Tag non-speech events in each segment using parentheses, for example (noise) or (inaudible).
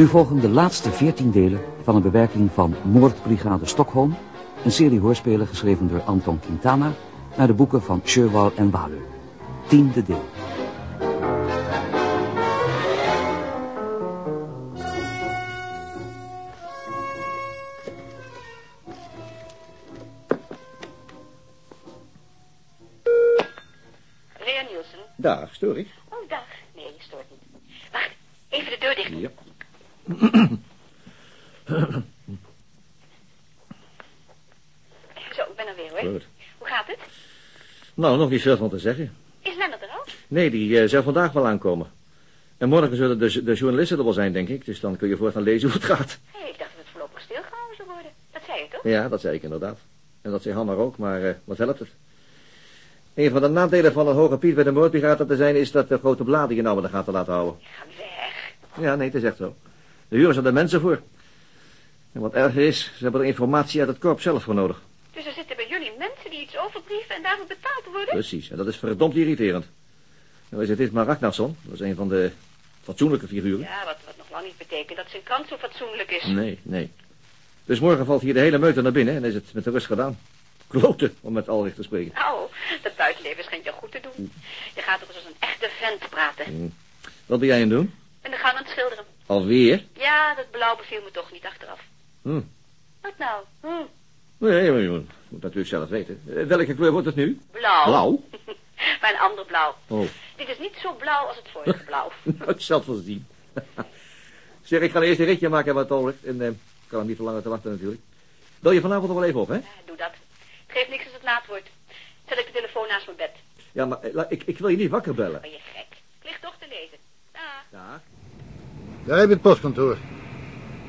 Nu volgen de laatste veertien delen van een bewerking van Moordbrigade Stockholm, een serie hoorspelen geschreven door Anton Quintana, naar de boeken van Sherwal en Waleu. Tiende deel. Dag, stoor ik? Oh, dag. Nee, je stoort niet. Wacht, even de deur dicht. Ja. Zo, ik ben er weer, hoor. Goed. Hoe gaat het? Nou, nog niet veel van te zeggen. Is Lennart er al? Nee, die eh, zou vandaag wel aankomen. En morgen zullen de, de journalisten er wel zijn, denk ik. Dus dan kun je voortaan lezen hoe het gaat. Hé, ik dacht dat het voorlopig stilgehouden zou worden. Dat zei je toch? Ja, dat zei ik inderdaad. En dat zei Hanna ook, maar eh, wat helpt het? Een van de nadelen van een hoge piet bij de moordbrigade te zijn... is dat de grote bladen je nou in de gaten laten houden. Ga weg. Ja, nee, het is echt zo. De huren zijn er mensen voor. En wat erger is, ze hebben er informatie uit het korps zelf voor nodig. Dus er zitten bij jullie mensen die iets overbrieven en daarvoor betaald worden? Precies, en dat is verdomd irriterend. Nou is het dit maar Ragnarsson, dat is een van de fatsoenlijke figuren. Ja, wat, wat nog lang niet betekent dat zijn kant zo fatsoenlijk is. Nee, nee. Dus morgen valt hier de hele meute naar binnen en is het met de rust gedaan. Kloten, om met Alrich te spreken. Nou, dat buitenleven schijnt je goed te doen. Je gaat toch eens als een echte vent praten. Hm. Wat ben jij aan het doen? En dan gaan we aan het schilderen. Alweer? Ja, dat blauw beviel me toch niet achteraf. Hm. Wat nou? Hm. Nee, maar je moet moet natuurlijk zelf weten. Eh, Welke kleur wordt het nu? Blauw. Blauw? (laughs) maar een ander blauw. Oh, Dit is niet zo blauw als het vorige blauw. (laughs) nou, ik zal het wel zien. (laughs) zeg, ik ga eerst een ritje maken met Alrich. En eh, ik kan hem niet te langer te wachten natuurlijk. Bel je vanavond nog wel even op, hè? Ja, doe dat. Het geeft niks als het laat wordt. Zet ik de telefoon naast mijn bed. Ja, maar eh, la- ik, ik wil je niet wakker bellen. Ben je gek? Ik lig toch te lezen. Dag. Ja. Daar heb je het postkantoor.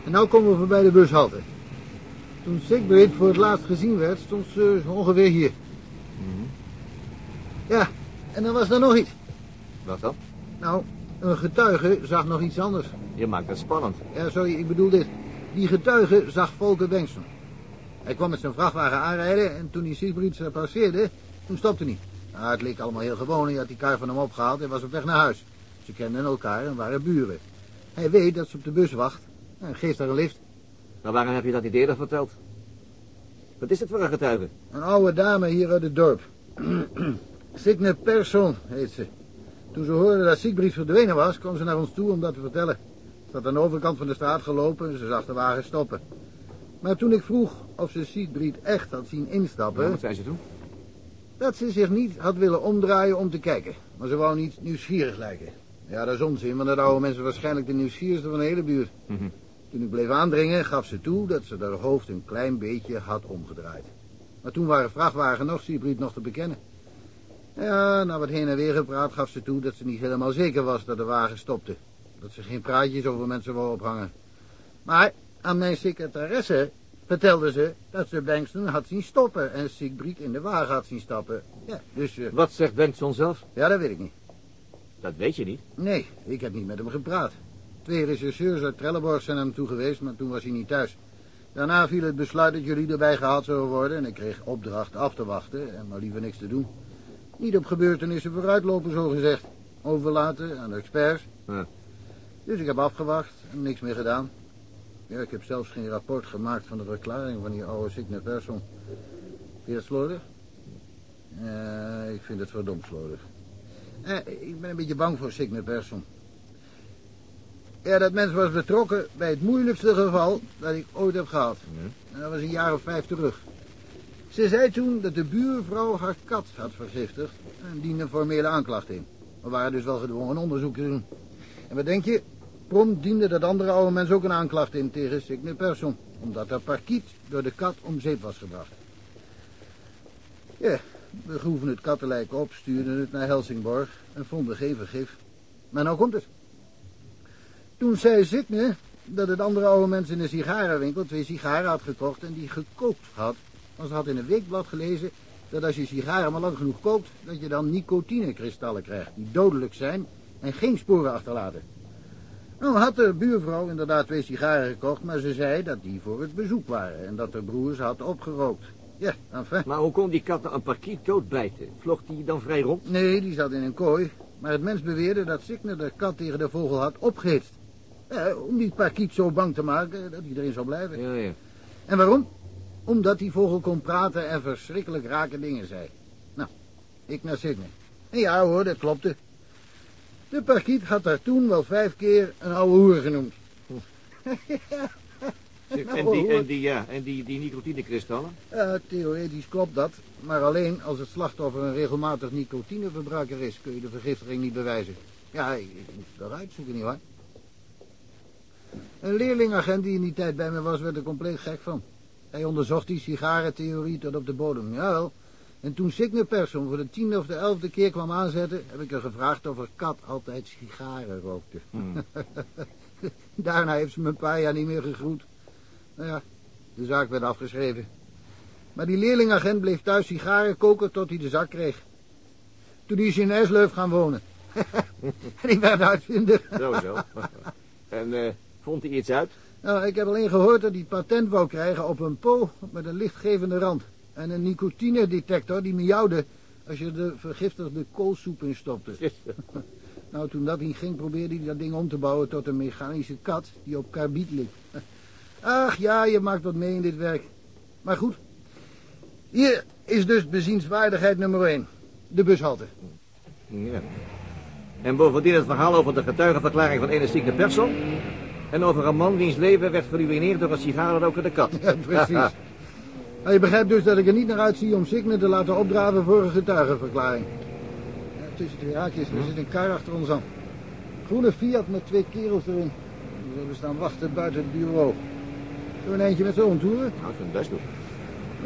En nou komen we voorbij de bushalte. Toen Sigbrit voor het laatst gezien werd, stond ze ongeveer hier. Ja, en dan was er nog iets. Wat dan? Nou, een getuige zag nog iets anders. Je maakt het spannend. Ja, sorry, ik bedoel dit. Die getuige zag Volker Bengtson. Hij kwam met zijn vrachtwagen aanrijden en toen hij Sigbrit passeerde, toen stopte hij. Nou, het leek allemaal heel gewoon. Hij had die kar van hem opgehaald en was op weg naar huis. Ze kenden elkaar en waren buren. Hij weet dat ze op de bus wacht en geeft haar een lift. Maar waarom heb je dat niet eerder verteld? Wat is het voor een getuige? Een oude dame hier uit het dorp. (clears throat) Signe Persson heet ze. Toen ze hoorde dat Siegbrief verdwenen was, kwam ze naar ons toe om dat te vertellen. Ze had aan de overkant van de straat gelopen en ze zag de wagen stoppen. Maar toen ik vroeg of ze Siegbrief echt had zien instappen, Wat zei ze toen? dat ze zich niet had willen omdraaien om te kijken. Maar ze wou niet nieuwsgierig lijken. Ja, dat is onzin, want dat oude mensen waarschijnlijk de nieuwsgierigste van de hele buurt. Mhm. Toen ik bleef aandringen, gaf ze toe dat ze haar hoofd een klein beetje had omgedraaid. Maar toen waren vrachtwagen nog Siegbrief nog te bekennen. Ja, na wat heen en weer gepraat gaf ze toe dat ze niet helemaal zeker was dat de wagen stopte. Dat ze geen praatjes over mensen wou ophangen. Maar aan mijn secretaresse vertelde ze dat ze Bankston had zien stoppen en Siegbrief in de wagen had zien stappen. Ja, dus, eh, Wat zegt Benson zelf? ja, dat weet ik niet. Dat weet je niet. Nee, ik heb niet met hem gepraat. Twee rechercheurs uit Trelleborg zijn hem toe geweest, maar toen was hij niet thuis. Daarna viel het besluit dat jullie erbij gehaald zouden worden en ik kreeg opdracht af te wachten en maar liever niks te doen. Niet op gebeurtenissen vooruitlopen, zo gezegd. Overlaten aan de experts. Ja. Dus ik heb afgewacht en niks meer gedaan. Ja, ik heb zelfs geen rapport gemaakt van de verklaring van die oude Signe Persson. Vind je dat slordig? Ja, ik vind het verdomd slordig. Eh, ik ben een beetje bang voor Signe Persson. Ja, dat mens was betrokken bij het moeilijkste geval dat ik ooit heb gehad. En dat was een jaar of vijf terug. Ze zei toen dat de buurvrouw haar kat had vergiftigd en diende een formele aanklacht in. We waren dus wel gedwongen onderzoek te doen. En wat denk je? Prompt diende dat andere oude mens ook een aanklacht in tegen Signe Persson. Omdat haar parkiet door de kat om zeep was gebracht. Ja, we groeven het kattenlijk op, stuurden het naar Helsingborg en vonden geen vergif. Maar nou komt het. Toen zei Signe dat het andere oude mens in een sigarenwinkel twee sigaren had gekocht en die gekookt had. Want ze had in een weekblad gelezen dat als je sigaren maar lang genoeg kookt, dat je dan nicotinekristallen krijgt die dodelijk zijn en geen sporen achterlaten. Nou had de buurvrouw inderdaad twee sigaren gekocht, maar ze zei dat die voor het bezoek waren en dat de broers had opgerookt. Ja, enfin. Maar hoe kon die kat nou een parkiet doodbijten? Vloog die dan vrij rond? Nee, die zat in een kooi. Maar het mens beweerde dat Signe de kat tegen de vogel had opgehitst. Ja, om die parkiet zo bang te maken dat hij erin zou blijven. Ja, ja. En waarom? Omdat die vogel kon praten en verschrikkelijk rake dingen zei. Nou, ik naar Sydney. En ja hoor, dat klopte. De parkiet had daar toen wel vijf keer een oude hoer genoemd. Zeg, (laughs) Nou, en die, en die, ja, en die, die nicotinekristallen? Ja, theoretisch klopt dat, maar alleen als het slachtoffer een regelmatig nicotineverbruiker is, kun je de vergiftiging niet bewijzen. Ja, ik, moest het eruit zoeken, nietwaar? Een leerlingagent die in die tijd bij me was, werd er compleet gek van. Hij onderzocht die sigarentheorie tot op de bodem, jawel. En toen Signe Persson voor de tiende of de elfde keer kwam aanzetten, heb ik er gevraagd of er kat altijd sigaren rookte. Hmm. (laughs) Daarna heeft ze me een paar jaar niet meer gegroet. Nou ja, de zaak werd afgeschreven. Maar die leerlingagent bleef thuis sigaren koken tot hij de zak kreeg. Toen is hij in Esleuf gaan wonen. (laughs) en ik werd uitvinder. Zo, zo. en eh, vond hij iets uit? Nou, ik heb alleen gehoord dat hij patent wou krijgen op een po met een lichtgevende rand. En een nicotinedetector die miauwde als je de vergiftigde koolsoep in stopte. (laughs) Nou, toen dat niet ging, probeerde hij dat ding om te bouwen tot een mechanische kat die op karbiet liep. Ach ja, je maakt wat mee in dit werk. Maar goed, hier is dus bezienswaardigheid nummer 1. De bushalte. Ja. En bovendien het verhaal over de getuigenverklaring van ene zieke persoon. En over een man wiens leven werd geruineerd door een sigarenrokende kat. (laughs) Ja, precies. Je begrijpt dus dat ik er niet naar uitzie om Signe te laten opdraven voor een getuigenverklaring. Ja, tussen twee haakjes, er zit een kar achter ons aan. Groene Fiat met twee kerels erin. Hebben staan wachten buiten het bureau. Zullen we een eindje met z'n toeren? Nou, ik vind het best doen.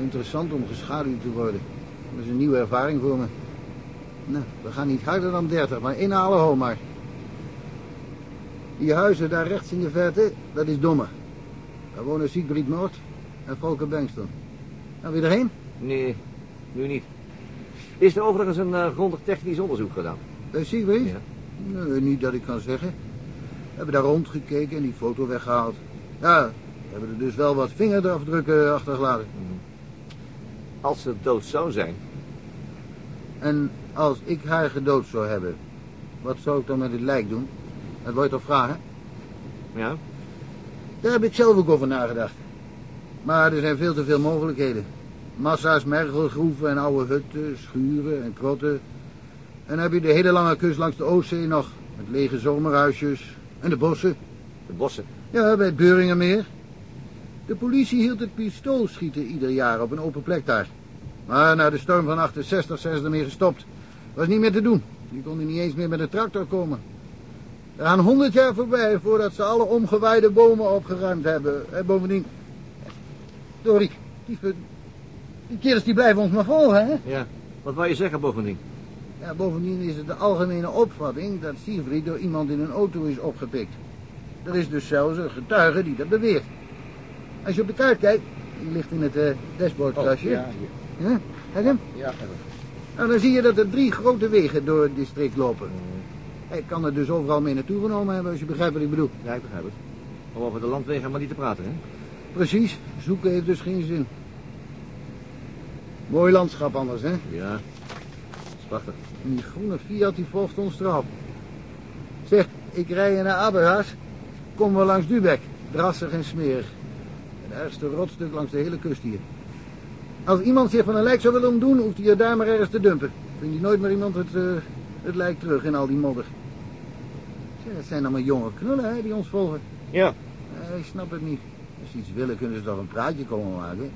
Interessant om geschaduwd te worden. Dat is een nieuwe ervaring voor me. Nou, we gaan niet harder dan 30, maar inhalen ho maar. Die huizen daar rechts in de verte, dat is Domme. Daar wonen Siegfried Noord en Volker Bengston. Gaan we erheen? Nee, nu niet. Is er overigens een eh, grondig technisch onderzoek gedaan? Bij Siegfried? Ja. Nee, niet dat ik kan zeggen. We hebben daar rondgekeken en die foto weggehaald. Ja, we hebben er dus wel wat vingerafdrukken achtergelaten. Als ze dood zou zijn. En als ik haar gedood zou hebben, wat zou ik dan met het lijk doen? Dat wil je toch vragen? Ja? Daar heb ik zelf ook over nagedacht. Maar er zijn veel te veel mogelijkheden. Massa's mergelgroeven en oude hutten, schuren en krotten. En dan heb je de hele lange kust langs de Oostzee nog. Met lege zomerhuisjes en de bossen. De bossen. Ja, bij het Beuringermeer. De politie hield het pistoolschieten ieder jaar op een open plek daar. Maar na de storm van 68 zijn ze ermee gestopt. Was niet meer te doen. Die konden niet eens meer met de tractor komen. Er gaan honderd jaar voorbij voordat ze alle omgewaaide bomen opgeruimd hebben. En bovendien... Dorik, die, ver- die kerels die blijven ons maar volgen, hè? Ja. Wat wou je zeggen bovendien? Ja, bovendien is het de algemene opvatting dat Siegfried door iemand in een auto is opgepikt. Er is dus zelfs een getuige die dat beweert. Als je op de kaart kijkt, die ligt in het eh dashboardkastje. ja, Ja, kijk hem. ja. Nou, dan zie je dat er drie grote wegen door het district lopen. Hij kan er dus overal mee naartoe genomen hebben, als je begrijpt wat ik bedoel. Ja, ik begrijp het. Om over de landwegen maar niet te praten, hè? Precies, zoeken heeft dus geen zin. Mooi landschap anders, hè? Ja. Dat is prachtig. En die groene Fiat die volgt ons erop. Zeg, ik rij je naar Aberhaas. Komen we langs Dubeck. Drassig en smerig. Het ergste rotstuk langs de hele kust hier. Als iemand zich van een lijk zou willen ontdoen, hoeft hij er daar maar ergens te dumpen. Vindt hij nooit meer iemand het, eh, het lijk terug in al die modder. Zeg, het zijn allemaal jonge knullen hè, die ons volgen. Ja. Eh, ik snap het niet. Als ze iets willen, kunnen ze toch een praatje komen maken.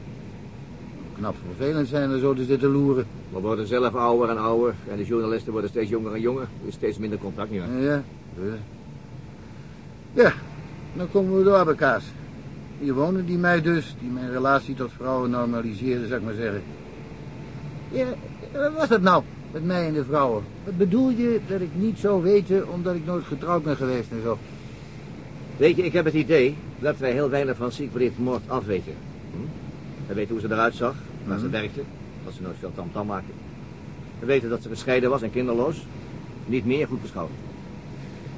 Knap vervelend zijn er zo te zitten loeren. We worden zelf ouder en ouder. En de journalisten worden steeds jonger en jonger. Er is steeds minder contact, waar? Ja, ja. Ja, dan komen we door Abbekaas. Hier wonen die mij dus, die mijn relatie tot vrouwen normaliseerden, zou ik maar zeggen. Ja, wat was dat nou, met mij en de vrouwen? Wat bedoel je dat ik niet zou weten, omdat ik nooit getrouwd ben geweest en zo? Weet je, ik heb het idee dat wij heel weinig van Siegfried Moord afweten. Hm? We weten hoe ze eruit zag, waar ze Mhm. werkte, dat ze nooit veel tamtam maakte. We weten dat ze gescheiden was en kinderloos. Niet meer goed beschouwd.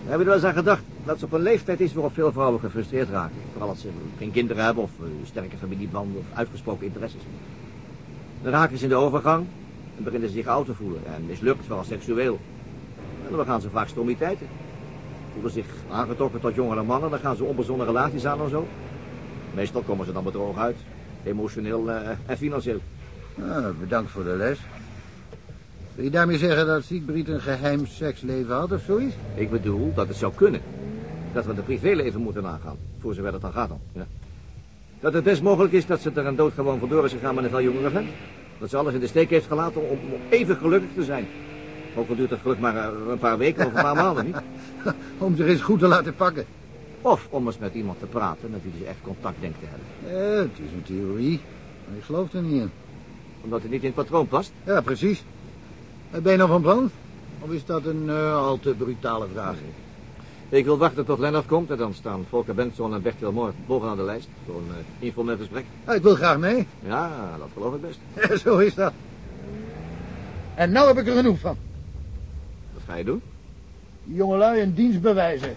We hebben er wel eens aan gedacht dat ze op een leeftijd is waarop veel vrouwen gefrustreerd raken. Vooral als ze geen kinderen hebben of eh, sterke familiebanden of uitgesproken interesses. Dan raken ze in de overgang beginnen ze zich oud te voelen en mislukt, vooral seksueel. En dan gaan ze vaak stommiteiten. voelen zich aangetrokken tot jongere mannen, dan gaan ze onbezonnen relaties aan en zo. Meestal komen ze dan bedrogen uit, emotioneel eh, en financieel. Ah, bedankt voor de les. Wil je daarmee zeggen dat Siegbriet een geheim seksleven had of zoiets? Ik bedoel dat het zou kunnen. Dat we de privéleven moeten nagaan, voor zover het dan gaat dan. Ja. Dat het best mogelijk is dat ze er een doodgewoon vandoor is gegaan met een veel jongere vent. Dat ze alles in de steek heeft gelaten om, om even gelukkig te zijn. Ook al duurt het geluk maar eh, een paar weken of een paar maanden, niet? (laughs) Om zich eens goed te laten pakken. Of om eens met iemand te praten met wie ze echt contact denkt te hebben. Eh, het is een theorie. Maar ik geloof er niet in. Omdat het niet in het patroon past. Ja, precies. Eh, Ben je nog van plan? Of is dat een al te brutale vraag? Ik wil wachten tot Lennart komt en dan staan Volker Benson en Bertil Moor bovenaan de lijst. Voor een uh, informeel gesprek. Ah, ik wil graag mee. Ja, dat geloof ik best. (laughs) Zo is dat. En nou heb ik er genoeg van. Wat ga je doen? Die jongelui een dienst bewijzen.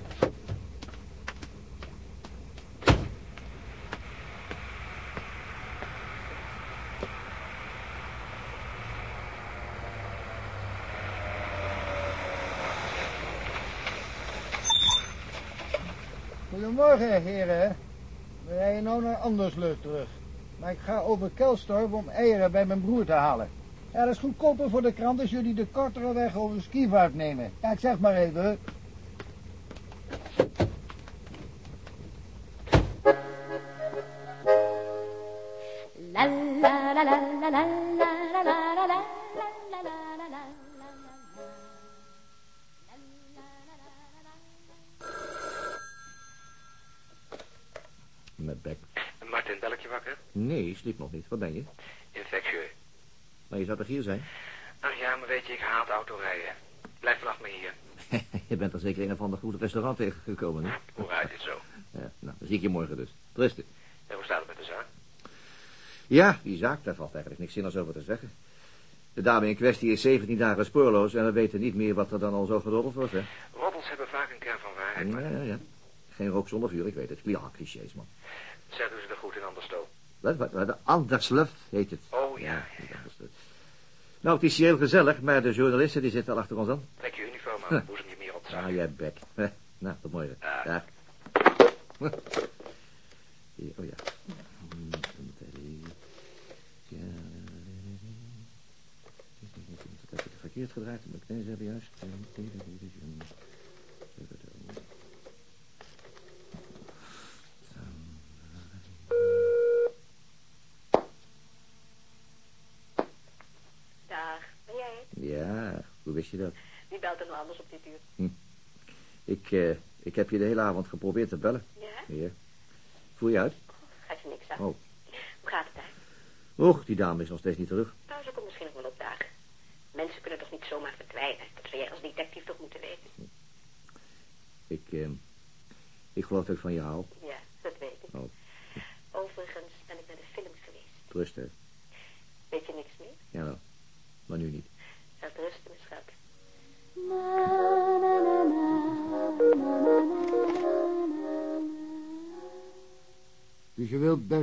Goedemorgen, heren. We rijden nou naar Anderslucht terug. Maar ik ga over Kelstorp om eieren bij mijn broer te halen. Ja, dat is goedkoper voor de krant als jullie de kortere weg over skivaart nemen. Ja, ik zeg maar even. Sliep nog niet. Wat ben je? Infectieux. Maar je zou toch hier zijn? Ach ja, maar weet je, ik haat autorijden. Blijf vannacht maar hier. (laughs) je bent er zeker in een van de goede restaurant tegengekomen, hè? Hoe rijdt het zo? (laughs) Ja, nou, dan zie ik je morgen dus. Trusten. En hoe staat het met de zaak? Ja, die zaak, daar valt eigenlijk niks zinnigs over te zeggen. De dame in kwestie is 17 dagen spoorloos en we weten niet meer wat er dan al zo geroddeld wordt, hè? Roddels hebben vaak een kern van waarheid, maar... Ja, ja, ja. Geen rook zonder vuur, ik weet het. Ja, clichés, man. Er goed. Wat, wat, wat, Andersluf heet het. Oh, ja. niet Andersluf. Nou, het is hier heel gezellig, maar de journalisten die zitten al achter ons aan. Trek je uniform aan, boezem je meer op. Ah, jij bek. (laughs) Nou, tot morgen. Dag. Dag. Hier, Oh ja. Dat heb ik verkeerd gedraaid, maar ik deze hebben juist. Dag, ben jij het? Ja, hoe wist je dat? Wie belt er nou anders op dit uur? Ik, eh, ik heb je de hele avond geprobeerd te bellen. Ja? Hier. Voel je uit? Gaat je niks aan. Oh. Hoe gaat het daar? Och, die dame is nog steeds niet terug. Nou, ze komt misschien nog wel opdagen. Mensen kunnen toch niet zomaar verdwijnen? Dat zou jij als detectief toch moeten weten? Ik, eh, ik geloof dat ik van je hou. Ja, dat weet ik. Oh. Overigens ben ik naar de films geweest. Rustig.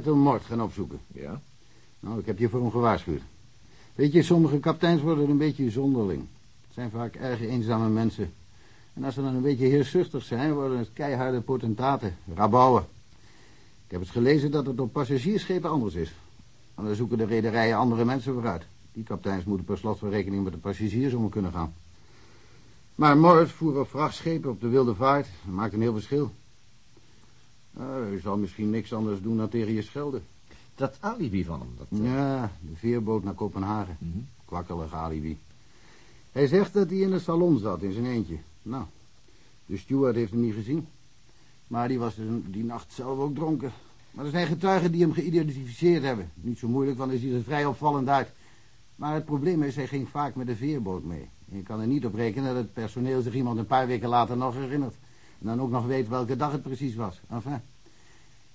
Bertel Mort gaan opzoeken? Ja? Nou, ik heb je voor hem gewaarschuwd. Weet je, sommige kapiteins worden een beetje zonderling. Het zijn vaak erg eenzame mensen. En als ze dan een beetje heerszuchtig zijn, worden het keiharde potentaten, rabouwen. Ik heb eens gelezen dat het op passagiersschepen anders is. En dan zoeken de rederijen andere mensen vooruit. Die kapiteins moeten per slot van rekening met de passagiers om kunnen gaan. Maar Mort voer op vrachtschepen op de wilde vaart. Dat maakt een heel verschil. Nou, zal misschien niks anders doen dan tegen je schelden. Dat alibi van hem, dat... eh, Ja, de veerboot naar Kopenhagen. Mhm. Kwakkelig alibi. Hij zegt dat hij in het salon zat, in zijn eentje. Nou, de steward heeft hem niet gezien. Maar die was dus die nacht zelf ook dronken. Maar er zijn getuigen die hem geïdentificeerd hebben. Niet zo moeilijk, want hij ziet er vrij opvallend uit. Maar het probleem is, hij ging vaak met de veerboot mee. En je kan er niet op rekenen dat het personeel zich iemand een paar weken later nog herinnert. En dan ook nog weet welke dag het precies was. Enfin,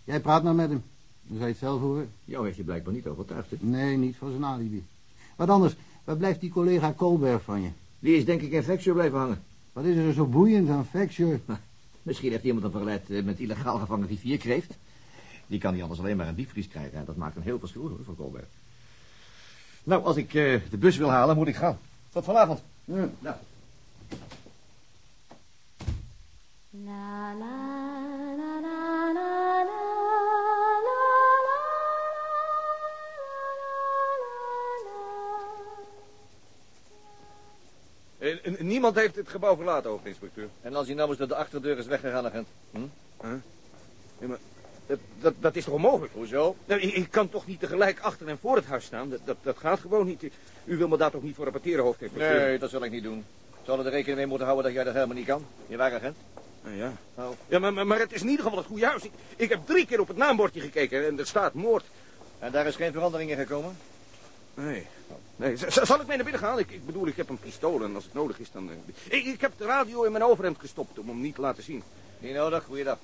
jij praat maar met hem. Dan zou je het zelf horen. Jou heeft je blijkbaar niet overtuigd, hè? Nee, niet van zijn alibi. Wat anders, waar blijft die collega Colbert van je? Die is denk ik in Vexio blijven hangen. Wat is er zo boeiend aan Facture? (laughs) Misschien heeft iemand hem verleid eh, met illegaal gevangen rivierkreeft. Die kan niet anders alleen maar een diepvries krijgen. En dat maakt een heel verschil hoor, voor Colbert. Nou, als ik eh, de bus wil halen, moet ik gaan. Tot vanavond. Ja. Nou. La la la la la la la la En, en niemand heeft het gebouw verlaten, hoofdinspecteur. En als hij nou eens door de achterdeur is weggegaan, agent. Hm? Ja, maar dat, dat, dat is toch onmogelijk? Hoezo? Nou, ik, ik kan toch niet tegelijk achter en voor het huis staan? Dat, dat, dat gaat gewoon niet. U wil me daar toch niet voor rapporteren, hoofdinspecteur? Nee, dat zal ik niet doen. Zullen er rekening mee moeten houden dat jij dat helemaal niet kan? Je waar, agent? Nou ja. Ja, maar, maar, maar het is in ieder geval het goede huis. Ik, ik heb drie keer op het naambordje gekeken en er staat moord. en daar is geen verandering in gekomen? Nee. nee. Zal ik mee naar binnen gaan? Ik, ik bedoel, ik heb een pistool en als het nodig is dan... eh, ik, ik heb de radio in mijn overhemd gestopt om hem niet te laten zien. Niet nodig, goeiedag.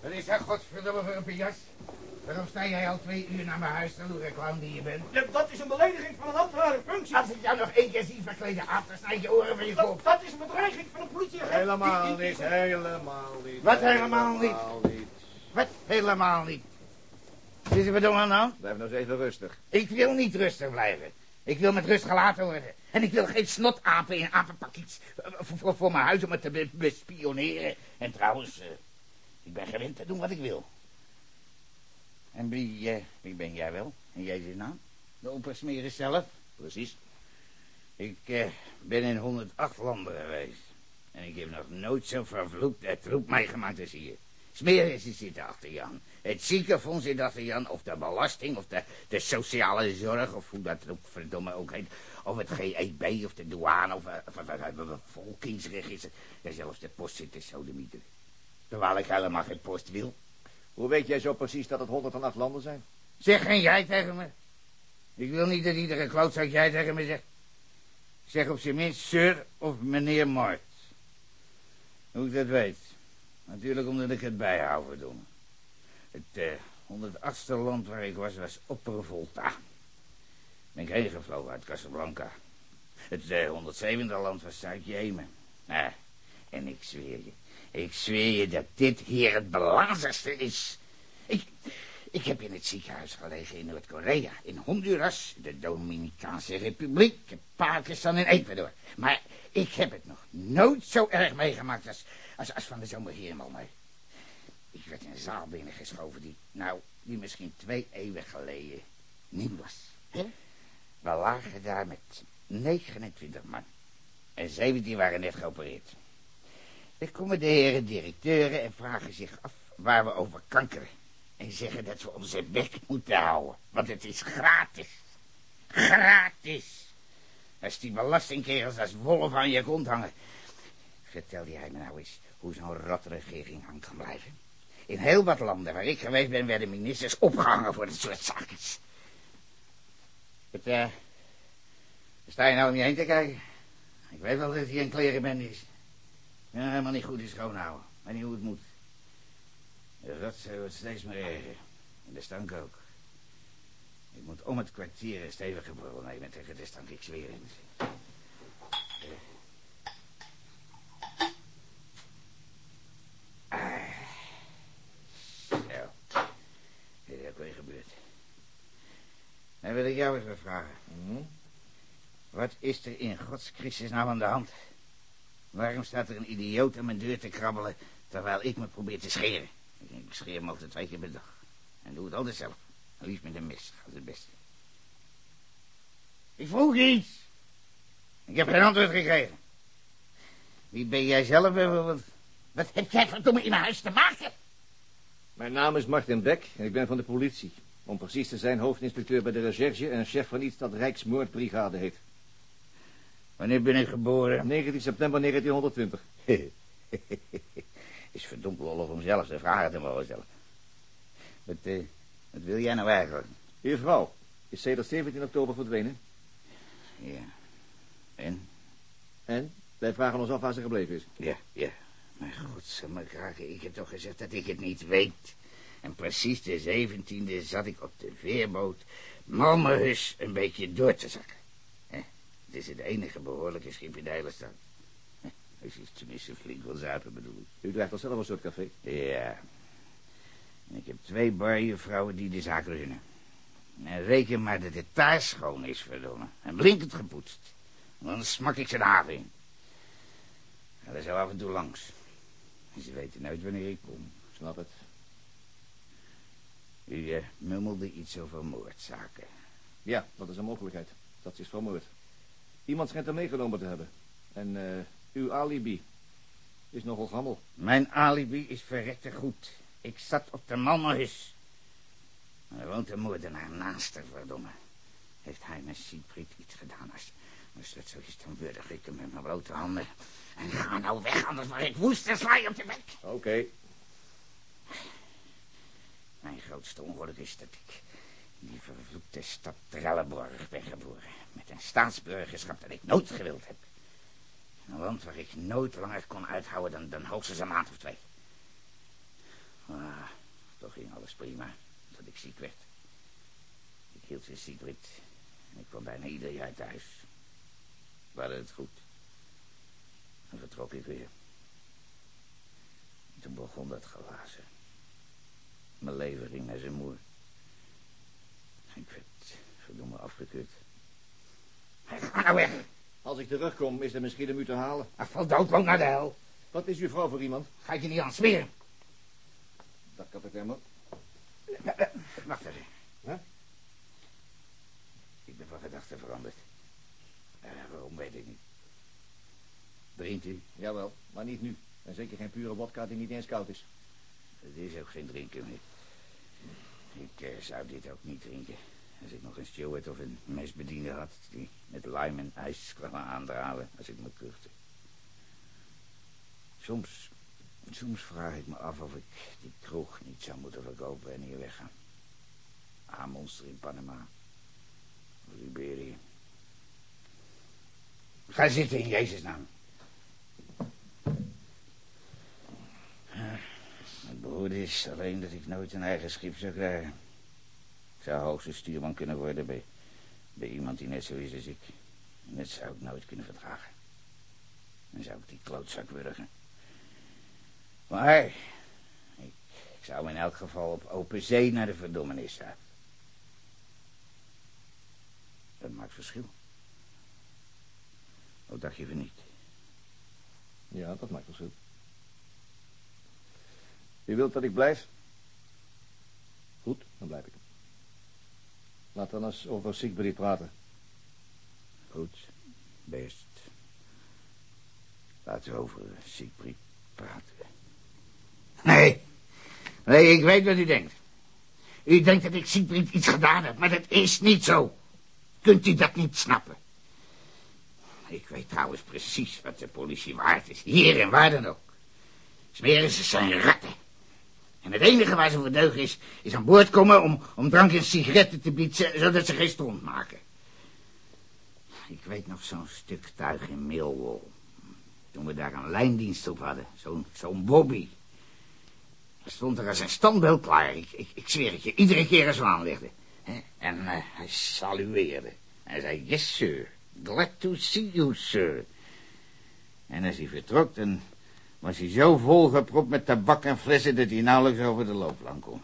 Wat is dat godverdomme voor een pijas? Waarom sta jij al twee uur naar mijn huis te loeren, clown die je bent? Ja, dat is een belediging van een ambtenaar in functie. Als ik jou nog één keer zie verkleden af, dan snijd je oren van je kop. Dat, dat is een bedreiging van een politieagent. Helemaal niet, helemaal niet. Wat helemaal niet? Helemaal niet. Wat? Helemaal niet. Is er wat aan nou? Blijf nou eens even rustig. Ik wil niet rustig blijven. Ik wil met rust gelaten worden. En ik wil geen snotapen in apenpakjes voor, voor, voor mijn huis om het te be- bespioneren. En trouwens, eh, ik ben gewend te doen wat ik wil. En wie, eh, wie ben jij wel? En jij zit naam? De oppersmeer zelf? Precies. Ik eh, ben in 108 landen geweest. En ik heb nog nooit zo'n vervloekte troep meegemaakt als hier. Smeris zit achter Jan. Het ziekenfonds zit achter Jan. Of de belasting, of de, de sociale zorg, of hoe dat ook verdomme ook heet. Of het GEB, of de douane, of, eh, of het bevolkingsregister. Ja, zelfs de post zit te sodemieter. Terwijl ik helemaal geen post wil. Hoe weet jij zo precies dat het 108 landen zijn? Zeg geen jij tegen me. Ik wil niet dat iedere klootzak jij tegen me zegt. Zeg op zijn minst sir of meneer Mart. Hoe ik dat weet. Natuurlijk omdat ik het bijhoud, verdomme. Het eh 108ste land waar ik was, was Oppervolta. Ben ik heen gevlogen uit Casablanca. Het eh 107e land was Zuid-Jemen. Nou, en ik zweer je, ik zweer je dat dit hier het belazerste is. Ik, ik heb in het ziekenhuis gelegen in Noord-Korea, in Honduras, de Dominicaanse Republiek, Pakistan en Ecuador. Maar ik heb het nog nooit zo erg meegemaakt als, als, als van de zomer hier in Malmö. Ik werd in een zaal binnengeschoven die, nou, die misschien twee eeuwen geleden nieuw was. We lagen daar met 29 man. En 17 waren net geopereerd. Er komen de heren directeuren en vragen zich af waar we over kankeren. En zeggen dat we onze bek moeten houden. Want het is gratis. Gratis. Als die belastingkegels als wolven aan je kont hangen. Vertel jij me nou eens hoe zo'n rotregering aan kan blijven. In heel wat landen waar ik geweest ben, werden ministers opgehangen voor dit soort. Het, eh... waar sta je nou om je heen te kijken? Ik weet wel dat hier een klerenbend is. Ja, helemaal niet goed is schoonhouden. Weet niet hoe het moet. De rotzooi wordt steeds meer erger. En de stank ook. Ik moet om het kwartier een stevige bril nemen tegen de stank, ik zweer het. Ah. Weer gebeurd. Dan wil ik jou eens wat vragen. Hm? Wat is er in Gods Christus nou aan de hand? Waarom staat er een idioot aan mijn deur te krabbelen... terwijl ik me probeer te scheren? Ik scheer me altijd twee keer per dag. En doe het altijd zelf. En liefst met een mes, dat het beste. Ik vroeg iets. Ik heb geen antwoord gekregen. Wie ben jij zelf? Wat heb jij verdomme in mijn huis te maken? Mijn naam is Martin Beck en ik ben van de politie. Om precies te zijn hoofdinspecteur bij de recherche en chef van iets dat Rijksmoordbrigade heet. Wanneer ben ik geboren? 19 september 1920. (laughs) is verdomd lollig om zelf te vragen te mogen zelf. Wat, eh, wat wil jij nou eigenlijk? Uw vrouw is sedert 17 oktober verdwenen. Ja. En? En wij vragen ons af waar ze gebleven is. Ja, ja. Maar goed, zal me kraken. Ik heb toch gezegd dat ik het niet weet. En precies de zeventiende zat ik op de veerboot Malmöhus een beetje door te zakken. Het is het enige behoorlijke schip in de hele stad. (laughs) Als je tenminste flink wil zuipen, bedoel ik. U draagt toch zelf een soort café? Ja. En ik heb twee barjuffrouwen die de zaak runnen. En reken maar dat het daar schoon is, verdomme. En blinkend gepoetst. Dan smak ik ze de haven in. Ja, dat is af en toe langs. En ze weten nooit wanneer ik kom. Snap het. U eh, mummelde iets over moordzaken. Ja, dat is een mogelijkheid. Dat is vermoord. Iemand schijnt er meegenomen te hebben. En eh, uw alibi is nogal gammel. Mijn alibi is verrekte goed. Ik zat op de mannenhus. Maar er woont een moordenaar naast er, verdomme. Heeft hij met Siegfried iets gedaan? Als, als dat zo is, dan wurg ik hem met mijn blote handen. En ga nou weg, anders word ik woest en sla je op de bek. Oké. Mijn grootste ongeluk is dat ik in die vervloekte stad Trelleborg ben geboren. Met een staatsburgerschap dat ik nooit gewild heb. Een land waar ik nooit langer kon uithouden dan, dan hoogstens een maand of twee. Ah, toch ging alles prima, tot ik ziek werd. Ik hield ze Sigrid en ik kwam bijna ieder jaar thuis. We het goed. En vertrok ik weer. En toen begon dat glazen. Mijn leven ging naar zijn moer. Ik werd verdomme afgekeurd. Ga nou weg. Als ik terugkom, is er misschien om u te halen. Ach, val doodloon naar de hel. Wat is uw vrouw voor iemand? Ga ik je niet aan smeren. Dat kapitein maar. Wacht even. Hè? Ik ben van gedachten veranderd. Eh, waarom weet ik niet. Drinkt u? Jawel, maar niet nu. En zeker geen pure wodka die niet eens koud is. Het is ook geen drinken meer. Ik eh, zou dit ook niet drinken. Als ik nog een steward of een mesbediende had... die met lime en ijs kwam aandraven als ik me kuchte. Soms, soms vraag ik me af of ik die kroeg niet zou moeten verkopen en hier weggaan. A-monster in Panama. Liberië. Ga zitten in Jezus' naam. Het behoorde is alleen dat ik nooit een eigen schip zou krijgen. Zou hoogste stuurman kunnen worden bij, bij iemand die net zo is als ik. En dat zou ik nooit kunnen verdragen. Dan zou ik die klootzak wurgen. Maar ik, ik zou in elk geval op open zee naar de verdommenis staan. Dat maakt verschil. Wat dacht je van niet? Ja, dat maakt verschil. U wilt dat ik blijf? Goed, dan blijf ik. We dan eens over Siegfried praten. Goed, best. Laten we over Siegfried praten. Nee, nee, ik weet wat u denkt. U denkt dat ik Siegfried iets gedaan heb, maar dat is niet zo. Kunt u dat niet snappen? Ik weet trouwens precies wat de politie waard is. Hier en waar dan ook. Smeren ze zijn ratten. En het enige waar ze voor deugen is, is aan boord komen om, om drank en sigaretten te bieden, zodat ze geen stond maken. Ik weet nog zo'n stuk tuig in Millwall. Toen we daar een lijndienst op hadden. Zo'n zo'n Bobby. Hij stond er als een standbeeld klaar. Ik, ik, zweer het je, iedere keer als we aanlegden. En uh, hij salueerde. Hij zei, yes sir, glad to see you sir. En als hij vertrok, dan was hij zo volgepropt met tabak en flessen dat hij nauwelijks over de looplang kon.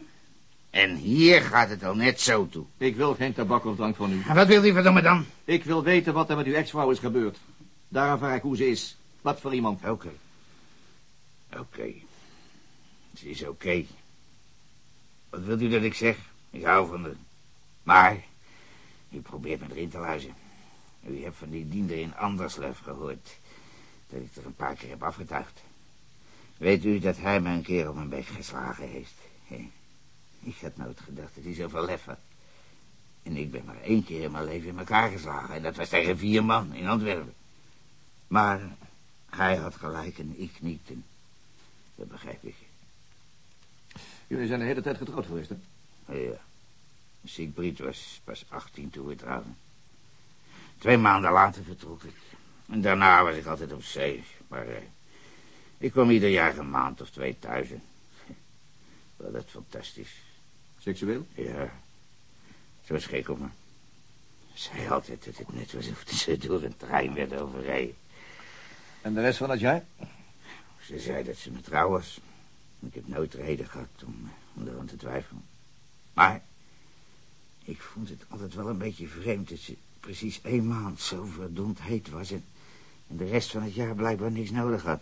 En hier gaat het al net zo toe. Ik wil geen tabak of drank van u. En wat wil u verdomme dan? Ik wil weten wat er met uw ex-vrouw is gebeurd. Daarom vraag ik hoe ze is. Wat voor iemand. Oké. Oké. Ze is oké. Wat wilt u dat ik zeg? Ik hou van haar. Maar, u probeert me erin te luizen. U hebt van die diender in Anderslev gehoord. Dat ik er een paar keer heb afgetuigd. Weet u dat hij me een keer op mijn bek geslagen heeft? He? Ik had nooit gedacht dat hij zoveel lef had. En ik ben maar één keer in mijn leven in elkaar geslagen. En dat was tegen vier man in Antwerpen. Maar hij had gelijk en ik niet. En dat begrijp ik. Jullie zijn de hele tijd getrouwd geweest, hè? Ja. Siegfried was pas 18 toen we trouwden. Twee maanden later vertrok ik. En daarna was ik altijd op zee. Maar eh, ik kwam ieder jaar een maand of twee thuis. (laughs) Wel, dat fantastisch. Seksueel? Ja. Ze was gek op me. Zei altijd dat het net was of ze door een trein werd overreden. En de rest van het jaar? Ze zei dat ze me trouw was. Ik heb nooit reden gehad om, om eraan te twijfelen. Maar Ik vond het altijd wel een beetje vreemd dat ze precies één maand zo verdomd heet was... en, en de rest van het jaar blijkbaar niks nodig had.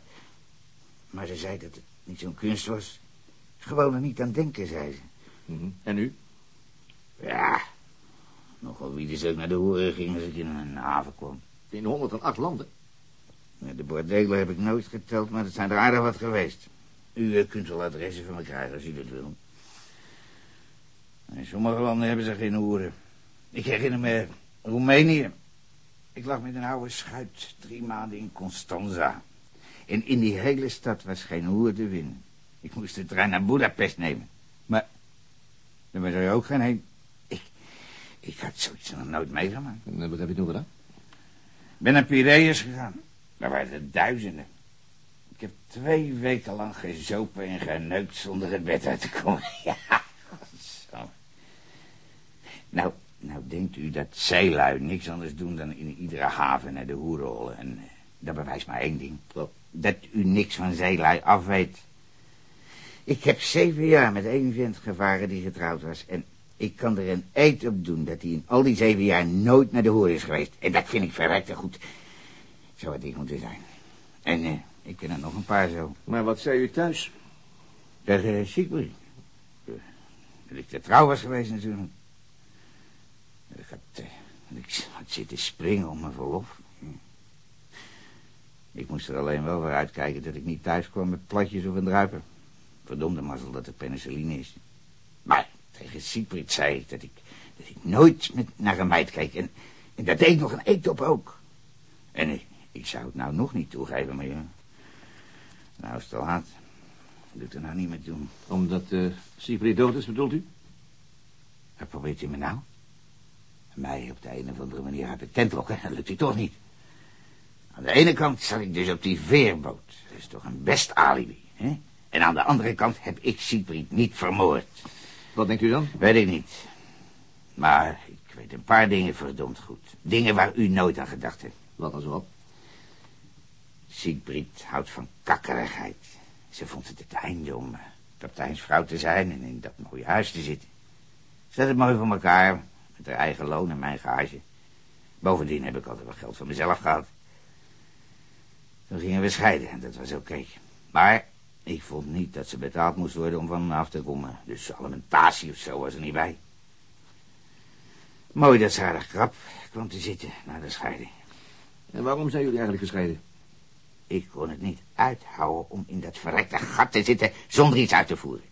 Maar ze zei dat het niet zo'n kunst was. Gewoon er niet aan denken, zei ze. Mhm. En nu? Ja, nogal wie dus ook naar de hoeren ging als ik in een haven kwam. In 108 landen. De bordelen heb ik nooit geteld, maar het zijn er aardig wat geweest. U eh, kunt wel adressen van me krijgen als u dat wil. In sommige landen hebben ze geen hoeren. Ik herinner me Roemenië. Ik lag met een oude schuit drie maanden in Constanza. En in die hele stad was geen hoer te winnen. Ik moest de trein naar Budapest nemen. Maar daar was er ook geen heen. Ik, ik had zoiets nog nooit meegemaakt. En eh, wat heb je toen gedaan? ben naar Piraeus gegaan. Daar waren er duizenden. Ik heb twee weken lang gezopen en geneukt zonder het bed uit te komen. (laughs) Ja, zo. Nou, nou denkt u dat zeelui niks anders doen dan in iedere haven naar de hoeren rollen. En eh, dat bewijst maar één ding. Wat? Dat u niks van zeelui af weet. Ik heb zeven jaar met één vent gevaren die getrouwd was. En ik kan er een eet op doen dat hij in al die zeven jaar nooit naar de hoer is geweest. En dat vind ik verrekte goed. Zo had ik moeten zijn. En eh, ik ken er nog een paar zo. Maar wat zei u thuis? Tegen Siegfried. Eh, Dat ik te trouw was geweest natuurlijk. Dat ik had, eh, dat ik had zitten springen om mijn verlof. Ik moest er alleen wel voor uitkijken dat ik niet thuis kwam met platjes of een druiper. Verdomde mazzel dat het penicilline is. Maar tegen Siegfried zei ik dat ik, dat ik nooit met, naar een meid keek. En, en dat deed nog een eetop ook. En ik, ik zou het nou nog niet toegeven, maar ja. Nou is het te laat. Doe het er nou niet meer doen. Omdat Sigrid dood is, bedoelt u? Wat probeert u me nou? Mij op de een of andere manier uit de tent lokken, dat lukt u toch niet. Aan de ene kant zat ik dus op die veerboot. Dat is toch een best alibi, hè? En aan de andere kant heb ik Siegfried niet vermoord. Wat denkt u dan? Weet ik niet. Maar ik weet een paar dingen verdomd goed. Dingen waar u nooit aan gedacht hebt. Wat dan zo? Siegfried houdt van kakkerigheid. Ze vond het het einde om eh, kapiteinsvrouw te zijn en in dat mooie huis te zitten. Ze had het mooi voor elkaar, met haar eigen loon en mijn gage. Bovendien heb ik altijd wel geld voor mezelf gehad. Toen gingen we scheiden en dat was oké. Maar ik vond niet dat ze betaald moest worden om van me af te komen. Dus alimentatie of zo was er niet bij. Mooi dat ze aardig krap kwam te zitten na de scheiding. En waarom zijn jullie eigenlijk gescheiden? Ik kon het niet uithouden om in dat verrekte gat te zitten zonder iets uit te voeren.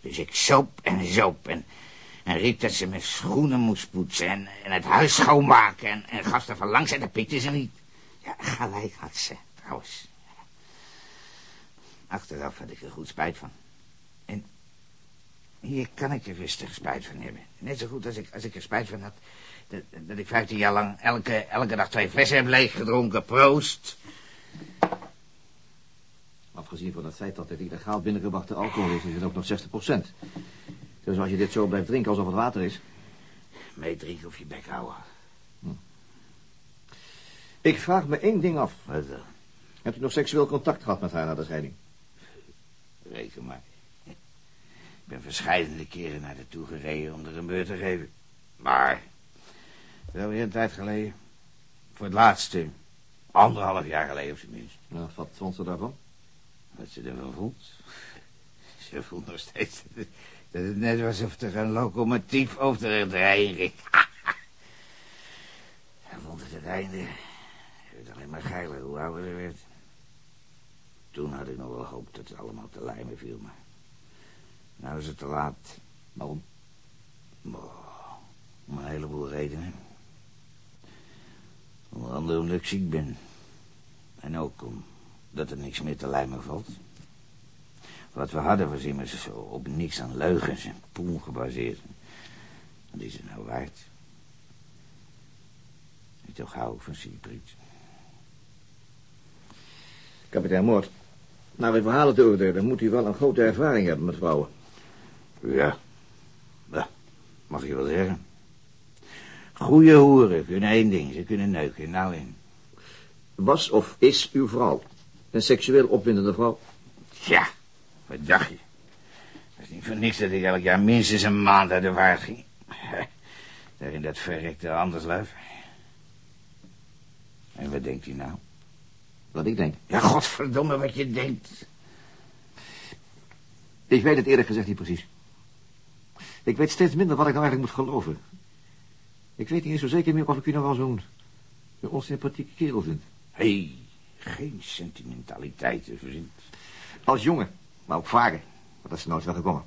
Dus ik zoop en zoop en, en riep dat ze mijn schoenen moest poetsen en, en het huis schoonmaken en, en gaf van langs en dat pikte ze niet. Ja, gelijk had ze, trouwens. Achteraf had ik er goed spijt van. En hier kan ik er rustig spijt van hebben. Net zo goed als ik, als ik er spijt van had dat, dat ik vijftien jaar lang elke, elke dag twee flessen heb leeggedronken. Proost. Afgezien van het feit dat het illegaal binnengebrachte alcohol is, is het ook nog 60% Dus als je dit zo blijft drinken alsof het water is... Meedrinken of je bek houden. Ik vraag me één ding af. Wat dan? Hebt u nog seksueel contact gehad met haar na de scheiding? Reken maar. Ik ben verschillende keren naar haar toe gereden om er een beurt te geven. Maar, wel weer een tijd geleden. Voor het laatste. Anderhalf jaar geleden op zijn minst. Nou, wat vond ze daarvan? Wat ze ervan voelt. Ze voelt nog steeds dat het, net was alsof er een locomotief over het rijden ging. (laughs) Ze vond het het einde. Het werd alleen maar geiler hoe ouder ze werd. Toen had ik nog wel hoop dat het allemaal te lijmen viel, maar... Nou is het te laat. Waarom? Om een heleboel redenen. Onder andere omdat ik ziek ben. En ook omdat er niks meer te lijmen valt. Wat we hadden was immers op niks aan leugens en poen gebaseerd. Wat is het nou waard? Ik toch hou van Siegfried. Kapitein Moord, naar uw verhalen te oordelen moet u wel een grote ervaring hebben met vrouwen. Ja, ja, mag je wel zeggen. Goeie hoeren kunnen één ding, ze kunnen neuken, nou in. Was of is uw vrouw een seksueel opwindende vrouw? Ja, wat dacht je? Het is niet voor niks dat ik elk jaar minstens een maand uit de vaart ging. (laughs) Daar in dat verrekte andersluif. En wat denkt u nou? Wat ik denk. Ja, godverdomme wat je denkt. Ik weet het eerlijk gezegd niet precies. Ik weet steeds minder wat ik nou eigenlijk moet geloven. Ik weet niet eens zo zeker meer of ik u nou wel zo'n zo onsympathieke kerel vind. Hé, hey, geen sentimentaliteiten, vriend. Als jongen, maar ook vader. Maar dat is nooit wel gekomen.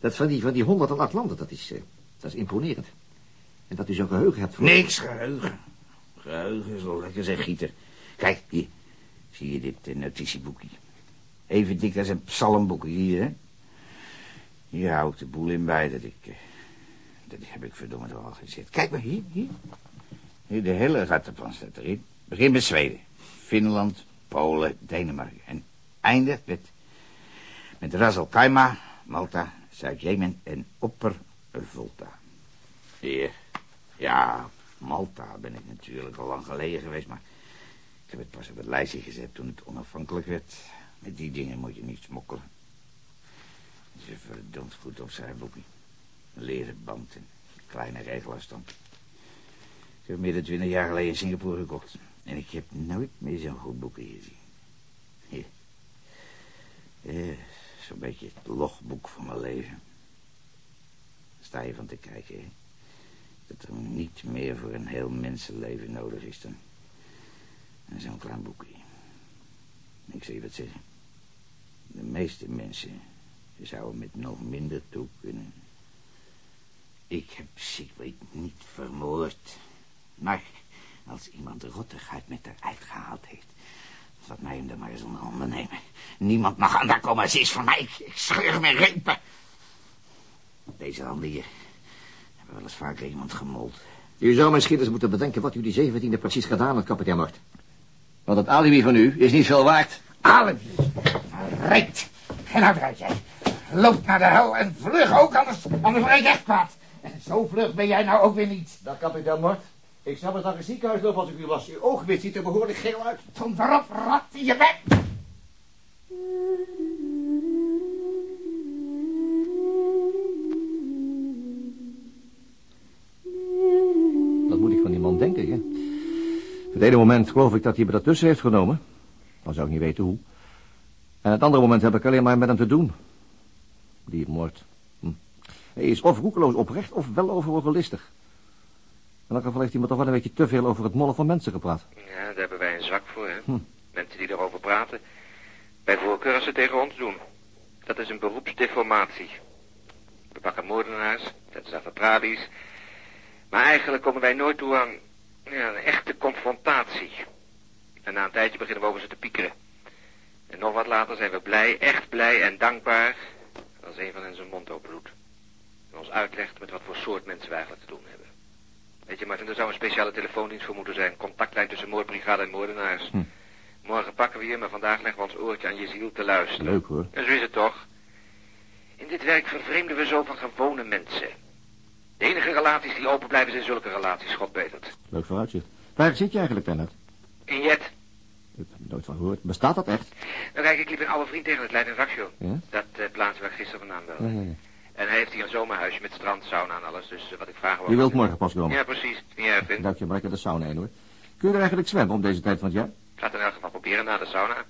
Dat van die, van die honderd en acht landen, dat is, eh, dat is imponerend. En dat u zo'n geheugen hebt voor... Niks geheugen. Geheugen is wel lekker, zeg Gieter. Kijk, hier. Zie je dit uh, notitieboekje? Even dik als een psalmboekje hier, hè? Hier hou ik de boel in bij dat ik... Uh, dat heb ik verdomme er al gezet. Kijk maar, hier, hier. Hier, de hele rattenplan staat erin. Begin met Zweden, Finland, Polen, Denemarken. En eindigt met... met Ras Malta, Zuid-Jemen en Opper-Volta. Hier. Ja, Malta ben ik natuurlijk al lang geleden geweest, maar... ik heb het pas op het lijstje gezet toen het onafhankelijk werd. Met die dingen moet je niet smokkelen. Het is een verdomd goed opschrijfboekje. Een leren band en een kleine regelafstand. Ik heb meer dan twintig jaar geleden in Singapore gekocht. En ik heb nooit meer zo'n goed boekje gezien. Hier. Eh, zo'n beetje het logboek van mijn leven. Daar sta je van te kijken? Dat er niet meer voor een heel mensenleven nodig is dan... dan zo'n klein boekje. Ik zie wat zeggen. De meeste mensen zouden met nog minder toe kunnen. Ik heb Sigrid niet vermoord. Maar als iemand de rottigheid met eruit gehaald heeft... laat mij hem dan maar eens onder nemen. Niemand mag aan daar komen, ze is van mij. Ik scheur mijn repen. Deze handen hier hebben wel eens vaker iemand gemold. U zou misschien eens moeten bedenken wat u die zeventiende precies gedaan hebt, kapitein Mort. Want het alibi van u is niet veel waard. Alibi? Reet. En nou eruit jij. Loop naar de hel en vlug ook, anders, anders word ik echt kwaad. En zo vlug ben jij nou ook weer niet. Dat kapitein Mort. Ik zou het naar een ziekenhuis lopen als ik u was. Uw oogwit ziet er behoorlijk geel uit. Donder op, rat in je bek. Het ene moment geloof ik dat hij me daartussen heeft genomen. Dan zou ik niet weten hoe. En het andere moment heb ik alleen maar met hem te doen. Die moord. Hm. Hij is of roekeloos oprecht of wel overlistig. In elk geval heeft hij me toch wel een beetje te veel over het mollen van mensen gepraat. Ja, daar hebben wij een zwak voor, hè. Hm. Mensen die erover praten. Bij voorkeur als ze tegen ons doen. Dat is een beroepsdeformatie. We pakken moordenaars, zetten ze achter tralies. Maar eigenlijk komen wij nooit toe aan ja, een echte confrontatie. En na een tijdje beginnen we over ze te piekeren. En nog wat later zijn we blij, echt blij en dankbaar... als een van hen zijn mond opendoet. En ons uitlegt met wat voor soort mensen we eigenlijk te doen hebben. Weet je, Martin, er zou een speciale telefoondienst voor moeten zijn. Contactlijn tussen moordbrigade en moordenaars. Hm. Morgen pakken we je, maar vandaag leggen we ons oortje aan je ziel te luisteren. Leuk hoor. En zo is het toch. In dit werk vervreemden we zo van gewone mensen. De enige relaties die open blijven zijn zulke relaties, God weet het. Leuk vooruitzicht. Waar zit je eigenlijk, Lennart? In Jet. Ik heb er nooit van gehoord. Bestaat dat echt? Nou kijk, ik liep een oude vriend tegen het Leiden. Ja? Dat uh, plaatsen waar ik gisteren vandaan belde. Ja, ja, ja. En hij heeft hier een zomerhuisje met strand, sauna en alles. Dus eh, wat ik vraag... Je wilt morgen pas komen? Ja, precies. Erg vind. Dank je, maar ik heb de sauna in hoor. Kun je er eigenlijk zwemmen om deze tijd van het jaar? Ik ga het in elk geval proberen na de sauna.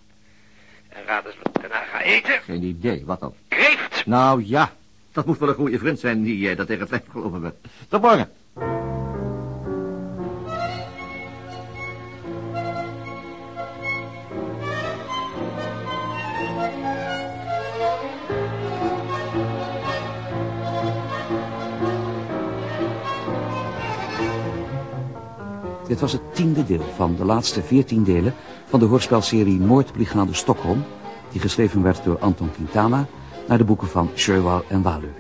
En raad eens wat ik daarna ga eten. Geen idee, wat dan? Kreeft! Nou ja, dat moet wel een goede vriend zijn die uh, dat tegen het lijf gelopen bent. Tot morgen. Dit was het tiende deel van de laatste veertien delen van de hoorspelserie Moordbrigade Stockholm, die geschreven werd door Anton Quintana naar de boeken van Sherwal en Waleu.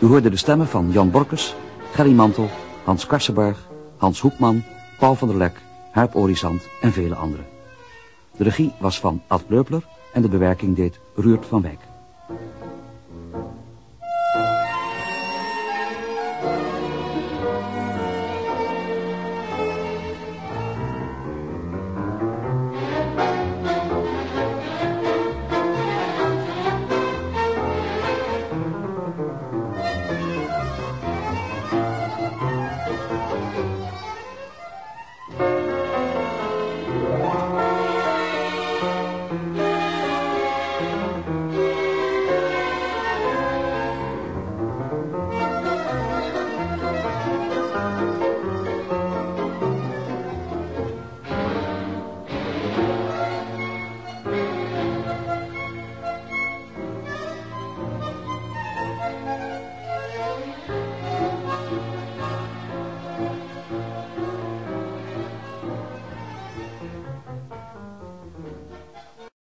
U hoorde de stemmen van Jan Borkes, Gerry Mantel, Hans Karsenberg, Hans Hoekman, Paul van der Lek, Huip Orisant en vele anderen. De regie was van Ad Leupler en de bewerking deed Ruurt van Wijk.